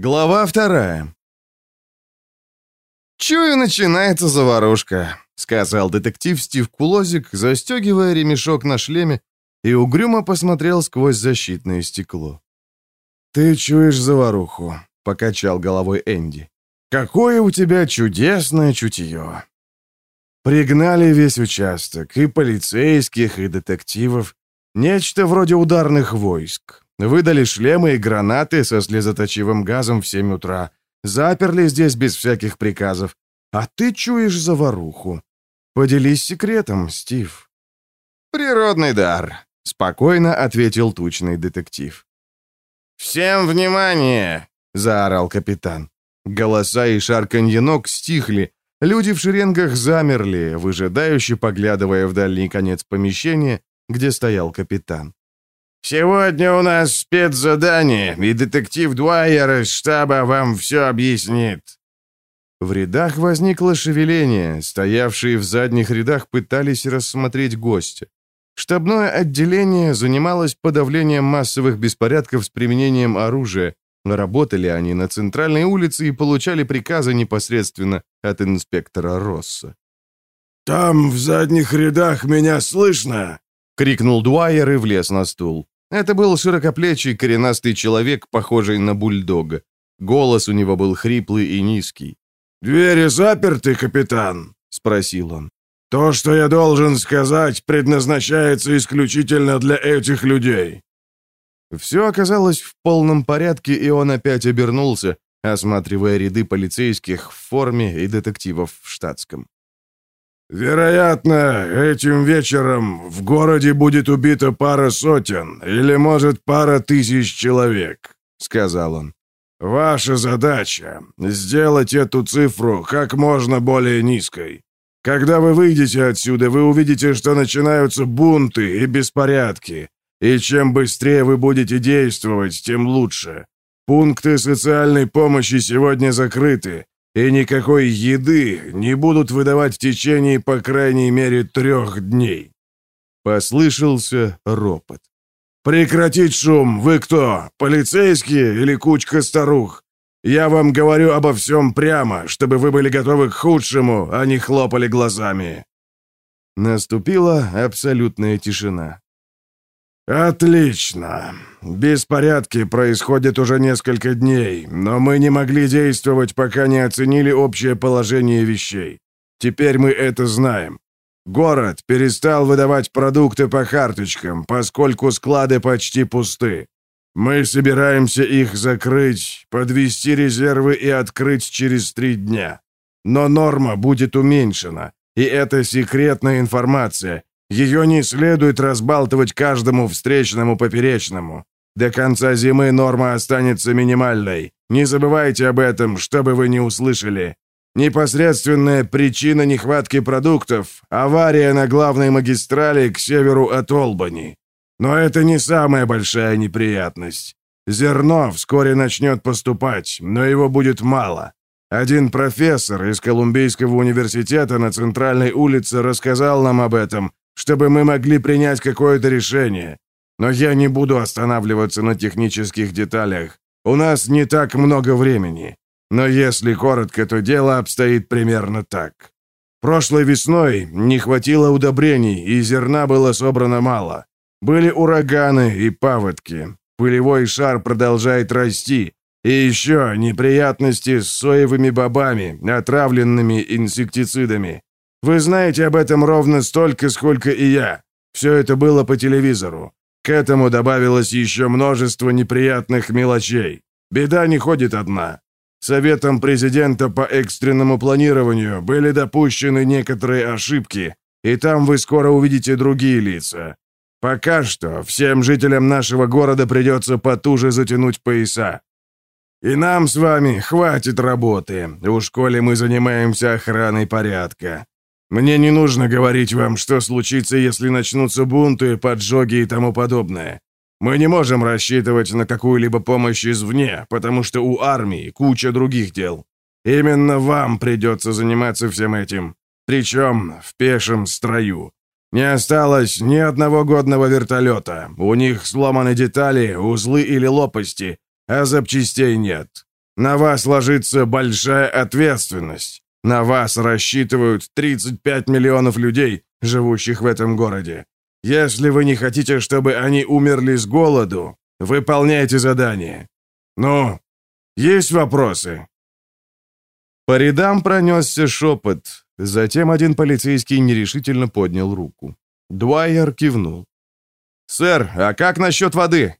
Глава вторая. «Чую, начинается заварушка», — сказал детектив Стив Кулозик, застегивая ремешок на шлеме, и угрюмо посмотрел сквозь защитное стекло. «Ты чуешь заваруху», — покачал головой Энди. «Какое у тебя чудесное чутье!» Пригнали весь участок, и полицейских, и детективов. Нечто вроде ударных войск. Выдали шлемы и гранаты со слезоточивым газом в 7 утра. Заперли здесь без всяких приказов. А ты чуешь заваруху. Поделись секретом, Стив. Природный дар, спокойно ответил тучный детектив. «Всем внимание!» — заорал капитан. Голоса и шарканье ног стихли. Люди в шеренгах замерли, выжидающе поглядывая в дальний конец помещения, где стоял капитан. «Сегодня у нас спецзадание, и детектив Дуайер из штаба вам все объяснит». В рядах возникло шевеление, стоявшие в задних рядах пытались рассмотреть гостя. Штабное отделение занималось подавлением массовых беспорядков с применением оружия. Работали они на центральной улице и получали приказы непосредственно от инспектора Росса. «Там, в задних рядах, меня слышно?» — крикнул Дуайер и влез на стул. Это был широкоплечий коренастый человек, похожий на бульдога. Голос у него был хриплый и низкий. «Двери заперты, капитан?» — спросил он. «То, что я должен сказать, предназначается исключительно для этих людей». Все оказалось в полном порядке, и он опять обернулся, осматривая ряды полицейских в форме и детективов в штатском. «Вероятно, этим вечером в городе будет убита пара сотен или, может, пара тысяч человек», — сказал он. «Ваша задача — сделать эту цифру как можно более низкой. Когда вы выйдете отсюда, вы увидите, что начинаются бунты и беспорядки, и чем быстрее вы будете действовать, тем лучше. Пункты социальной помощи сегодня закрыты, и никакой еды не будут выдавать в течение, по крайней мере, трех дней». Послышался ропот. «Прекратить шум! Вы кто? Полицейские или кучка старух? Я вам говорю обо всем прямо, чтобы вы были готовы к худшему, а не хлопали глазами». Наступила абсолютная тишина. «Отлично. Беспорядки происходят уже несколько дней, но мы не могли действовать, пока не оценили общее положение вещей. Теперь мы это знаем. Город перестал выдавать продукты по карточкам, поскольку склады почти пусты. Мы собираемся их закрыть, подвести резервы и открыть через три дня. Но норма будет уменьшена, и это секретная информация, ее не следует разбалтывать каждому встречному поперечному. До конца зимы норма останется минимальной. Не забывайте об этом, чтобы вы не услышали. Непосредственная причина нехватки продуктов – авария на главной магистрали к северу от Олбани. Но это не самая большая неприятность. Зерно вскоре начнет поступать, но его будет мало. Один профессор из Колумбийского университета на центральной улице рассказал нам об этом чтобы мы могли принять какое-то решение. Но я не буду останавливаться на технических деталях. У нас не так много времени. Но если коротко, то дело обстоит примерно так. Прошлой весной не хватило удобрений, и зерна было собрано мало. Были ураганы и паводки. Пылевой шар продолжает расти. И еще неприятности с соевыми бобами, отравленными инсектицидами. Вы знаете об этом ровно столько, сколько и я. Все это было по телевизору. К этому добавилось еще множество неприятных мелочей. Беда не ходит одна. Советом президента по экстренному планированию были допущены некоторые ошибки, и там вы скоро увидите другие лица. Пока что всем жителям нашего города придется потуже затянуть пояса. И нам с вами хватит работы, у школе мы занимаемся охраной порядка. Мне не нужно говорить вам, что случится, если начнутся бунты, поджоги и тому подобное. Мы не можем рассчитывать на какую-либо помощь извне, потому что у армии куча других дел. Именно вам придется заниматься всем этим, причем в пешем строю. Не осталось ни одного годного вертолета. У них сломаны детали, узлы или лопасти, а запчастей нет. На вас ложится большая ответственность. На вас рассчитывают 35 миллионов людей, живущих в этом городе. Если вы не хотите, чтобы они умерли с голоду, выполняйте задание. Ну, есть вопросы?» По рядам пронесся шепот. Затем один полицейский нерешительно поднял руку. Дуайер кивнул. «Сэр, а как насчет воды?»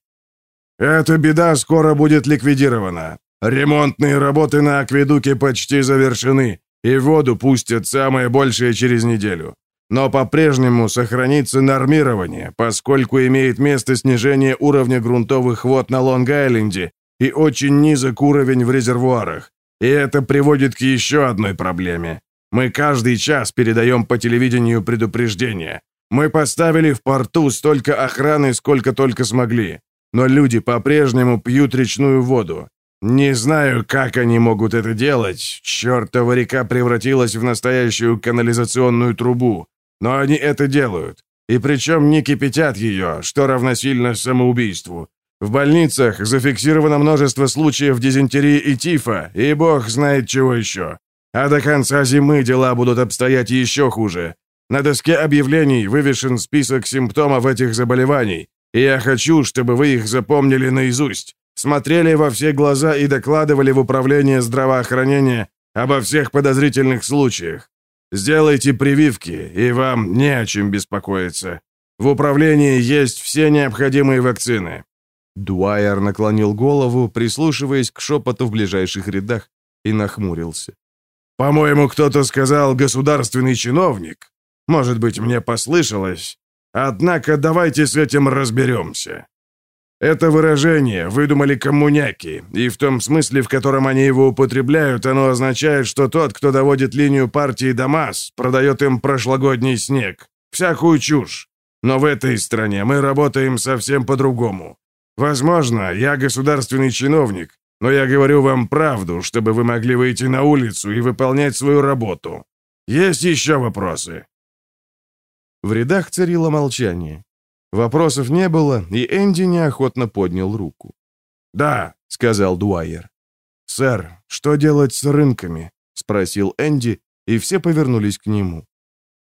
«Эта беда скоро будет ликвидирована. Ремонтные работы на акведуке почти завершены, и воду пустят самое большее через неделю. Но по-прежнему сохранится нормирование, поскольку имеет место снижение уровня грунтовых вод на Лонг-Айленде и очень низок уровень в резервуарах. И это приводит к еще одной проблеме. Мы каждый час передаем по телевидению предупреждения. Мы поставили в порту столько охраны, сколько только смогли. Но люди по-прежнему пьют речную воду. Не знаю, как они могут это делать. Чертова река превратилась в настоящую канализационную трубу. Но они это делают. И причем не кипятят ее, что равносильно самоубийству. В больницах зафиксировано множество случаев дизентерии и тифа, и бог знает чего еще. А до конца зимы дела будут обстоять еще хуже. На доске объявлений вывешен список симптомов этих заболеваний, и я хочу, чтобы вы их запомнили наизусть, смотрели во все глаза и докладывали в управление здравоохранения обо всех подозрительных случаях. Сделайте прививки, и вам не о чем беспокоиться. В управлении есть все необходимые вакцины. Дуайер наклонил голову, прислушиваясь к шепоту в ближайших рядах, и нахмурился. «По-моему, кто-то сказал «государственный чиновник». Может быть, мне послышалось. Однако давайте с этим разберемся. Это выражение выдумали коммуняки, и в том смысле, в котором они его употребляют, оно означает, что тот, кто доводит линию партии до масс, продает им прошлогодний снег. Всякую чушь. Но в этой стране мы работаем совсем по-другому. Возможно, я государственный чиновник, но я говорю вам правду, чтобы вы могли выйти на улицу и выполнять свою работу. Есть еще вопросы?» В рядах царило молчание. Вопросов не было, и Энди неохотно поднял руку. «Да», — сказал Дуайер. «Сэр, что делать с рынками?» — спросил Энди, и все повернулись к нему.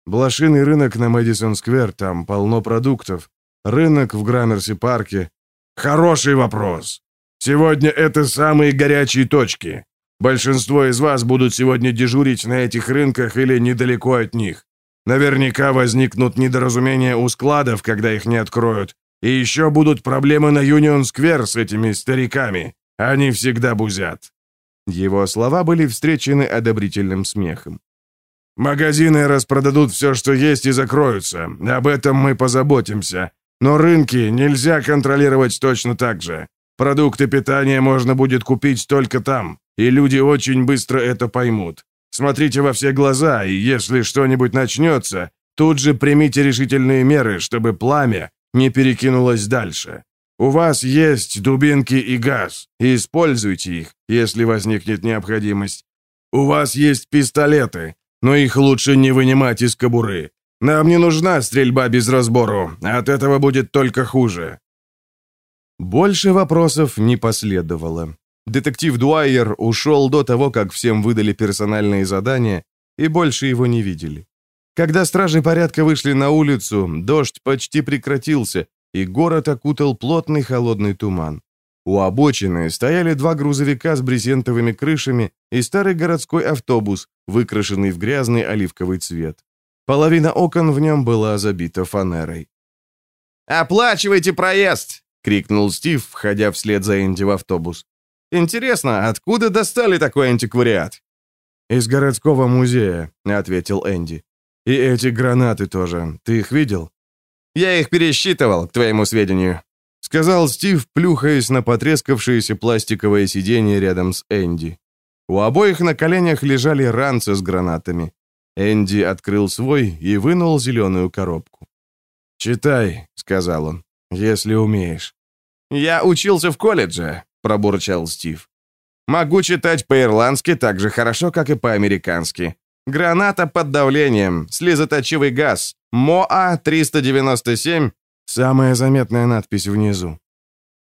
«Блошиный рынок на Мэдисон-сквер, там полно продуктов. Рынок в Граммерси-парке, Хороший вопрос. Сегодня это самые горячие точки. Большинство из вас будут сегодня дежурить на этих рынках или недалеко от них. Наверняка возникнут недоразумения у складов, когда их не откроют. И еще будут проблемы на Юнион-сквер с этими стариками. Они всегда бузят». Его слова были встречены одобрительным смехом. «Магазины распродадут все, что есть, и закроются. Об этом мы позаботимся. Но рынки нельзя контролировать точно так же. Продукты питания можно будет купить только там, и люди очень быстро это поймут. Смотрите во все глаза, и если что-нибудь начнется, тут же примите решительные меры, чтобы пламя не перекинулось дальше. У вас есть дубинки и газ, используйте их, если возникнет необходимость. У вас есть пистолеты, но их лучше не вынимать из кобуры. Нам не нужна стрельба без разбору. От этого будет только хуже». Больше вопросов не последовало. Детектив Дуайер ушел до того, как всем выдали персональные задания, и больше его не видели. Когда стражи порядка вышли на улицу, дождь почти прекратился, и город окутал плотный холодный туман. У обочины стояли два грузовика с брезентовыми крышами и старый городской автобус, выкрашенный в грязный оливковый цвет. Половина окон в нем была забита фанерой. «Оплачивайте проезд!» — крикнул Стив, входя вслед за Энди в автобус. «Интересно, откуда достали такой антиквариат?» «Из городского музея», — ответил Энди. «И эти гранаты тоже. Ты их видел?» «Я их пересчитывал, к твоему сведению», — сказал Стив, плюхаясь на потрескавшееся пластиковое сиденье рядом с Энди. У обоих на коленях лежали ранцы с гранатами. Энди открыл свой и вынул зеленую коробку. «Читай», — сказал он, — «если умеешь». «Я учился в колледже», — пробурчал Стив. «Могу читать по-ирландски так же хорошо, как и по-американски. Граната под давлением, слезоточивый газ, МОА-397». Самая заметная надпись внизу.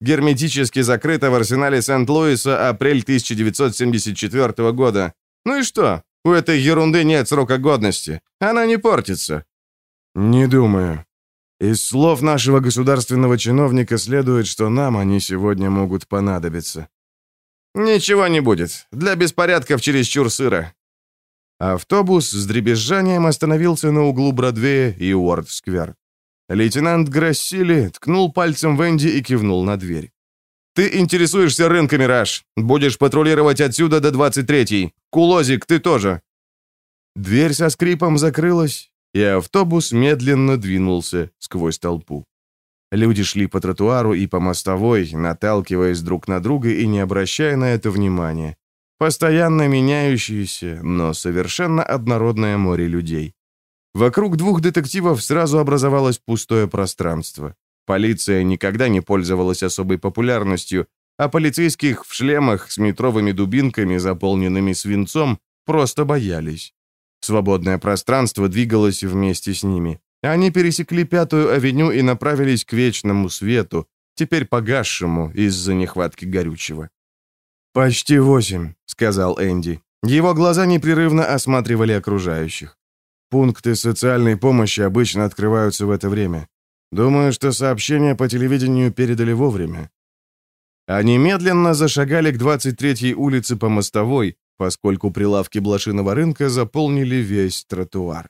Герметически закрыта в арсенале Сент-Луиса апрель 1974 года. Ну и что? У этой ерунды нет срока годности. Она не портится». «Не думаю. Из слов нашего государственного чиновника следует, что нам они сегодня могут понадобиться». «Ничего не будет. Для беспорядков чересчур сыро». Автобус с дребезжанием остановился на углу Бродвея и Уорд-сквер. Лейтенант Грассили ткнул пальцем в Энди и кивнул на дверь. «Ты интересуешься рынками, Раш. Будешь патрулировать отсюда до 23-й. Кулозик, ты тоже». Дверь со скрипом закрылась, и автобус медленно двинулся сквозь толпу. Люди шли по тротуару и по мостовой, наталкиваясь друг на друга и не обращая на это внимания. Постоянно меняющееся, но совершенно однородное море людей. Вокруг двух детективов сразу образовалось пустое пространство. Полиция никогда не пользовалась особой популярностью, а полицейских в шлемах с метровыми дубинками, заполненными свинцом, просто боялись. Свободное пространство двигалось вместе с ними. Они пересекли Пятую авеню и направились к вечному свету, теперь погасшему из-за нехватки горючего. «Почти восемь», — сказал Энди. Его глаза непрерывно осматривали окружающих. Пункты социальной помощи обычно открываются в это время. Думаю, что сообщения по телевидению передали вовремя. Они медленно зашагали к 23-й улице по мостовой, поскольку прилавки блошиного рынка заполнили весь тротуар.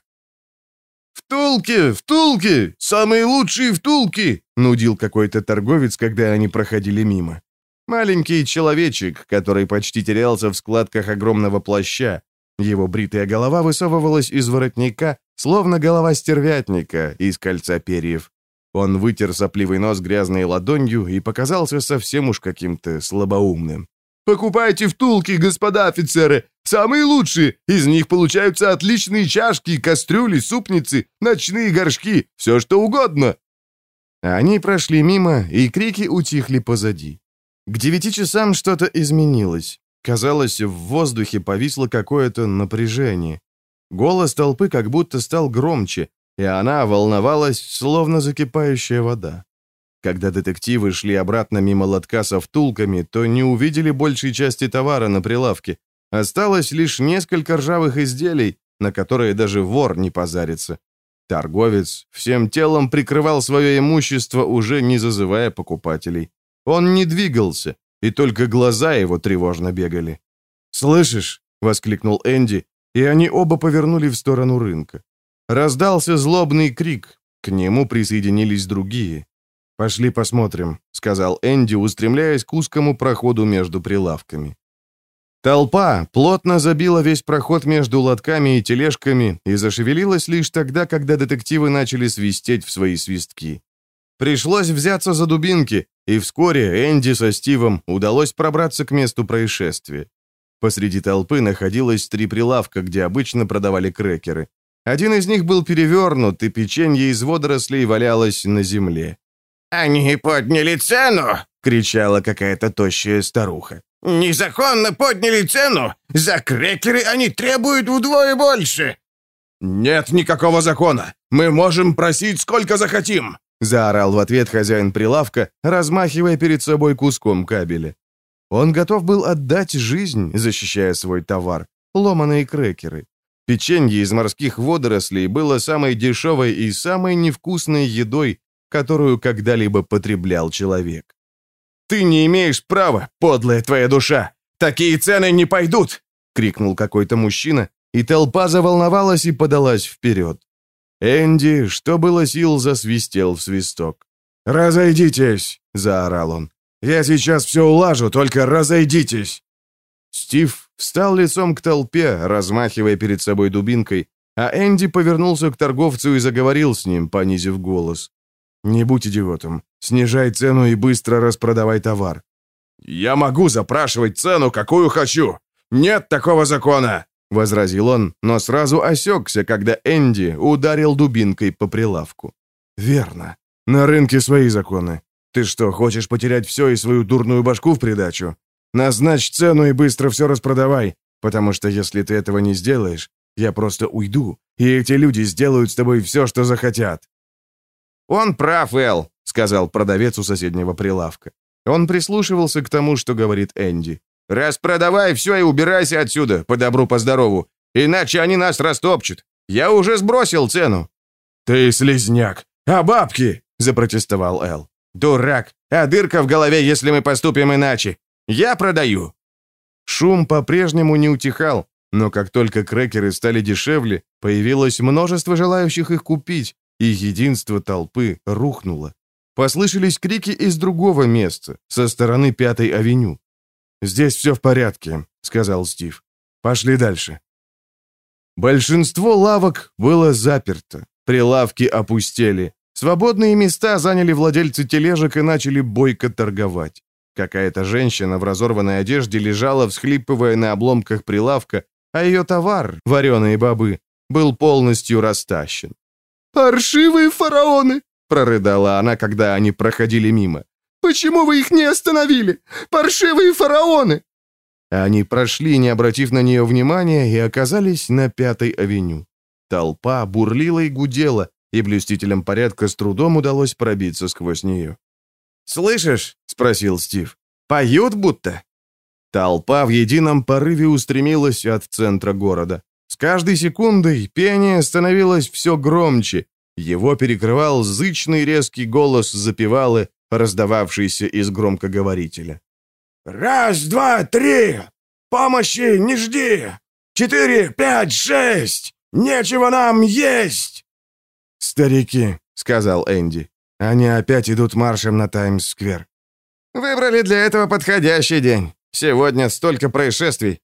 «Втулки! Втулки! Самые лучшие втулки!» — нудил какой-то торговец, когда они проходили мимо. Маленький человечек, который почти терялся в складках огромного плаща. Его бритая голова высовывалась из воротника, словно голова стервятника из кольца перьев. Он вытер сопливый нос грязной ладонью и показался совсем уж каким-то слабоумным. «Покупайте втулки, господа офицеры! Самые лучшие! Из них получаются отличные чашки, кастрюли, супницы, ночные горшки, все что угодно!» Они прошли мимо, и крики утихли позади. К девяти часам что-то изменилось. Казалось, в воздухе повисло какое-то напряжение. Голос толпы как будто стал громче, и она волновалась, словно закипающая вода. Когда детективы шли обратно мимо лотка со втулками, то не увидели большей части товара на прилавке. Осталось лишь несколько ржавых изделий, на которые даже вор не позарится. Торговец всем телом прикрывал свое имущество, уже не зазывая покупателей. Он не двигался, и только глаза его тревожно бегали. «Слышишь?» — воскликнул Энди, и они оба повернули в сторону рынка. Раздался злобный крик. К нему присоединились другие. «Пошли посмотрим», — сказал Энди, устремляясь к узкому проходу между прилавками. Толпа плотно забила весь проход между лотками и тележками и зашевелилась лишь тогда, когда детективы начали свистеть в свои свистки. Пришлось взяться за дубинки, и вскоре Энди со Стивом удалось пробраться к месту происшествия. Посреди толпы находилось три прилавка, где обычно продавали крекеры. Один из них был перевернут, и печенье из водорослей валялось на земле. «Они подняли цену!» — кричала какая-то тощая старуха. «Незаконно подняли цену! За крекеры они требуют вдвое больше!» «Нет никакого закона! Мы можем просить сколько захотим!» — заорал в ответ хозяин прилавка, размахивая перед собой куском кабеля. Он готов был отдать жизнь, защищая свой товар — ломаные крекеры. Печенье из морских водорослей было самой дешевой и самой невкусной едой, которую когда-либо потреблял человек. «Ты не имеешь права, подлая твоя душа! Такие цены не пойдут!» — крикнул какой-то мужчина, и толпа заволновалась и подалась вперед. Энди, что было сил, засвистел в свисток. «Разойдитесь!» — заорал он. «Я сейчас все улажу, только разойдитесь!» Стив встал лицом к толпе, размахивая перед собой дубинкой, а Энди повернулся к торговцу и заговорил с ним, понизив голос. «Не будь идиотом. Снижай цену и быстро распродавай товар». «Я могу запрашивать цену, какую хочу. Нет такого закона!» — возразил он, но сразу осекся, когда Энди ударил дубинкой по прилавку. «Верно. На рынке свои законы. Ты что, хочешь потерять все и свою дурную башку в придачу? Назначь цену и быстро все распродавай, потому что если ты этого не сделаешь, я просто уйду, и эти люди сделают с тобой все, что захотят». «Он прав, Эл», — сказал продавец у соседнего прилавка. Он прислушивался к тому, что говорит Энди. «Распродавай все и убирайся отсюда, по добру, по здорову, иначе они нас растопчут. Я уже сбросил цену». «Ты слезняк! А бабки?» — запротестовал Эл. «Дурак! А дырка в голове, если мы поступим иначе! Я продаю!» Шум по-прежнему не утихал, но как только крекеры стали дешевле, появилось множество желающих их купить, и единство толпы рухнуло. Послышались крики из другого места, со стороны Пятой авеню. «Здесь все в порядке», — сказал Стив. «Пошли дальше». Большинство лавок было заперто, прилавки опустели. Свободные места заняли владельцы тележек и начали бойко торговать. Какая-то женщина в разорванной одежде лежала, всхлипывая на обломках прилавка, а ее товар, вареные бобы, был полностью растащен. «Паршивые фараоны!» — прорыдала она, когда они проходили мимо. «Почему вы их не остановили? Паршивые фараоны!» Они прошли, не обратив на нее внимания, и оказались на Пятой авеню. Толпа бурлила и гудела, и блюстителям порядка с трудом удалось пробиться сквозь нее. «Слышишь?» — спросил Стив. «Поют будто?» Толпа в едином порыве устремилась от центра города. С каждой секундой пение становилось все громче. Его перекрывал зычный резкий голос запевалы, раздававшийся из громкоговорителя. «Раз, два, три! Помощи не жди! Четыре, пять, шесть! Нечего нам есть!» «Старики», — сказал Энди, — «они опять идут маршем на Таймс-сквер». «Выбрали для этого подходящий день. Сегодня столько происшествий.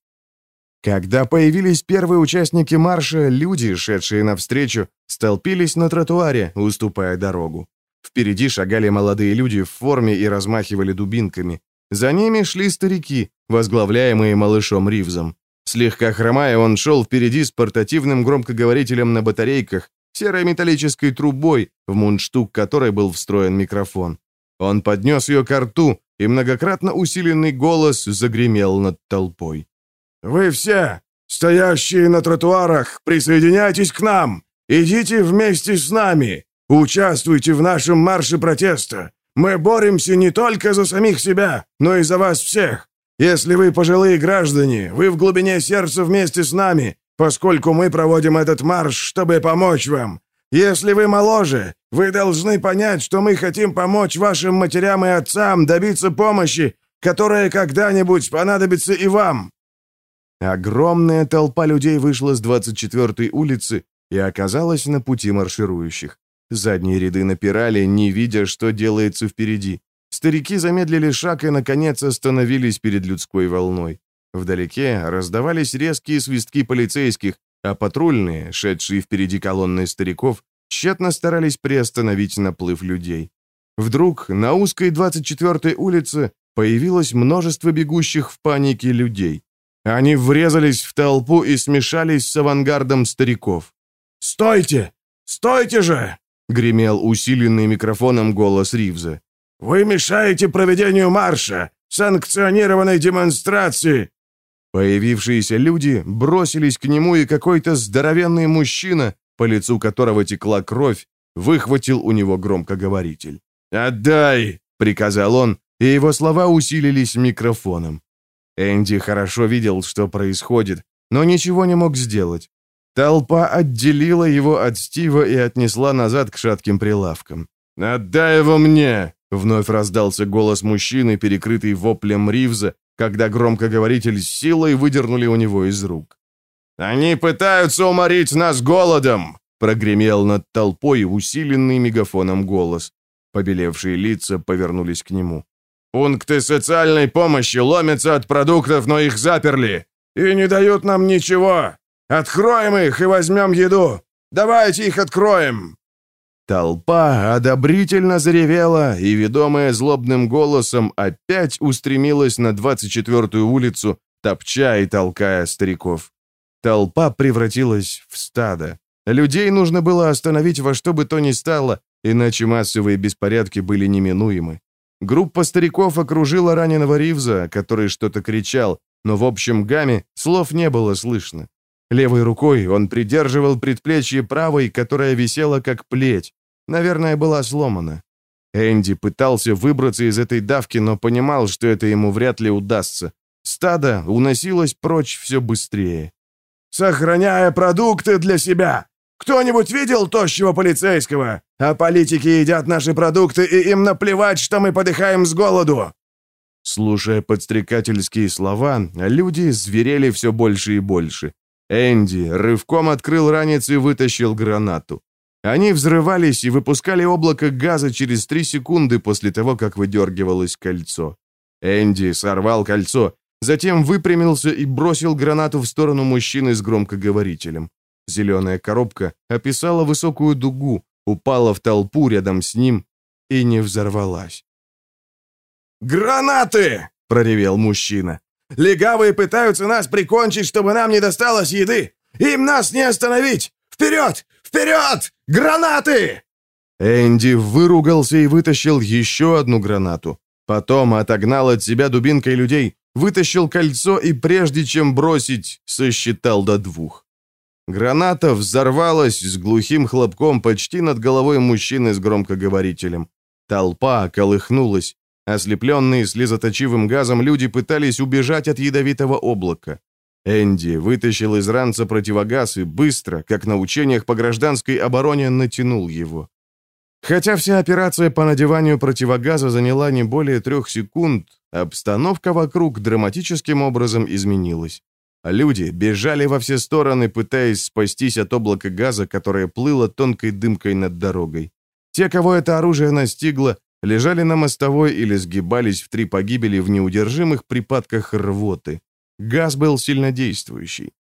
Когда появились первые участники марша, люди, шедшие навстречу, столпились на тротуаре, уступая дорогу. Впереди шагали молодые люди в форме и размахивали дубинками. За ними шли старики, возглавляемые малышом Ривзом. Слегка хромая, он шел впереди с портативным громкоговорителем на батарейках, серой металлической трубой, в мундштук которой был встроен микрофон. Он поднес ее к рту, и многократно усиленный голос загремел над толпой. «Вы все, стоящие на тротуарах, присоединяйтесь к нам! Идите вместе с нами! Участвуйте в нашем марше протеста! Мы боремся не только за самих себя, но и за вас всех! Если вы пожилые граждане, вы в глубине сердца вместе с нами, поскольку мы проводим этот марш, чтобы помочь вам. Если вы моложе, вы должны понять, что мы хотим помочь вашим матерям и отцам добиться помощи, которая когда-нибудь понадобится и вам. Огромная толпа людей вышла с 24-й улицы и оказалась на пути марширующих. Задние ряды напирали, не видя, что делается впереди. Старики замедлили шаг и, наконец, остановились перед людской волной. Вдалеке раздавались резкие свистки полицейских, а патрульные, шедшие впереди колонны стариков, тщетно старались приостановить наплыв людей. Вдруг на узкой 24-й улице появилось множество бегущих в панике людей. Они врезались в толпу и смешались с авангардом стариков. «Стойте! Стойте же!» — гремел усиленный микрофоном голос Ривза. «Вы мешаете проведению марша, санкционированной демонстрации!» Появившиеся люди бросились к нему, и какой-то здоровенный мужчина, по лицу которого текла кровь, выхватил у него громкоговоритель. «Отдай!» — приказал он, и его слова усилились микрофоном. Энди хорошо видел, что происходит, но ничего не мог сделать. Толпа отделила его от Стива и отнесла назад к шатким прилавкам. «Отдай его мне!» — вновь раздался голос мужчины, перекрытый воплем Ривза, когда громкоговоритель с силой выдернули у него из рук. «Они пытаются уморить нас голодом!» — прогремел над толпой усиленный мегафоном голос. Побелевшие лица повернулись к нему. Пункты социальной помощи ломятся от продуктов, но их заперли. И не дают нам ничего. Откроем их и возьмем еду. Давайте их откроем!» Толпа одобрительно заревела и, ведомая злобным голосом, опять устремилась на 24-ю улицу, топча и толкая стариков. Толпа превратилась в стадо. Людей нужно было остановить во что бы то ни стало, иначе массовые беспорядки были неминуемы. Группа стариков окружила раненого Ривза, который что-то кричал, но в общем гамме слов не было слышно. Левой рукой он придерживал предплечье правой, которая висела как плеть. Наверное, была сломана. Энди пытался выбраться из этой давки, но понимал, что это ему вряд ли удастся. Стадо уносилось прочь все быстрее. «Сохраняя продукты для себя! Кто-нибудь видел тощего полицейского? А политики едят наши продукты, и им наплевать, что мы подыхаем с голоду!» Слушая подстрекательские слова, люди зверели все больше и больше. Энди рывком открыл ранец и вытащил гранату. Они взрывались и выпускали облако газа через три секунды после того, как выдергивалось кольцо. Энди сорвал кольцо, затем выпрямился и бросил гранату в сторону мужчины с громкоговорителем. Зеленая коробка описала высокую дугу, упала в толпу рядом с ним и не взорвалась. «Гранаты!» — проревел мужчина. «Легавые пытаются нас прикончить, чтобы нам не досталось еды! Им нас не остановить! Вперед! Вперед! Гранаты!» Энди выругался и вытащил еще одну гранату. Потом отогнал от себя дубинкой людей, вытащил кольцо и, прежде чем бросить, сосчитал до двух. Граната взорвалась с глухим хлопком почти над головой мужчины с громкоговорителем. Толпа колыхнулась. Ослепленные слезоточивым газом люди пытались убежать от ядовитого облака. Энди вытащил из ранца противогаз и быстро, как на учениях по гражданской обороне, натянул его. Хотя вся операция по надеванию противогаза заняла не более трех секунд, обстановка вокруг драматическим образом изменилась. Люди бежали во все стороны, пытаясь спастись от облака газа, которое плыло тонкой дымкой над дорогой. Те, кого это оружие настигло, лежали на мостовой или сгибались в три погибели в неудержимых припадках рвоты. Газ был сильнодействующий.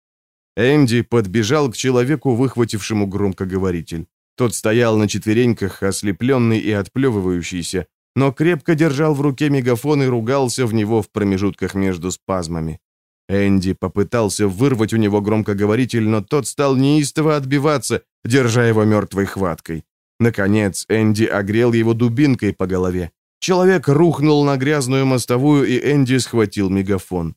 Энди подбежал к человеку, выхватившему громкоговоритель. Тот стоял на четвереньках, ослепленный и отплевывающийся, но крепко держал в руке мегафон и ругался в него в промежутках между спазмами. Энди попытался вырвать у него громкоговоритель, но тот стал неистово отбиваться, держа его мертвой хваткой. Наконец, Энди огрел его дубинкой по голове. Человек рухнул на грязную мостовую, и Энди схватил мегафон.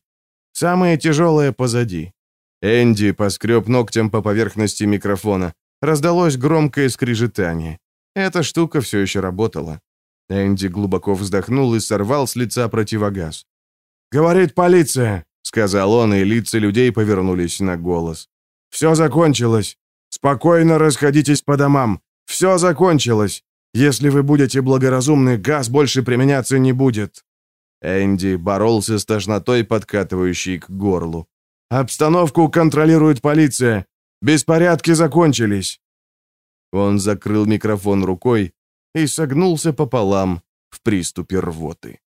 Самое тяжелое позади. Энди поскреб ногтем по поверхности микрофона. Раздалось громкое скрижетание. Эта штука все еще работала. Энди глубоко вздохнул и сорвал с лица противогаз. «Говорит полиция», — сказал он, и лица людей повернулись на голос. «Все закончилось. Спокойно расходитесь по домам. Все закончилось. Если вы будете благоразумны, газ больше применяться не будет». Энди боролся с тошнотой, подкатывающей к горлу. «Обстановку контролирует полиция. Беспорядки закончились». Он закрыл микрофон рукой и согнулся пополам в приступе рвоты.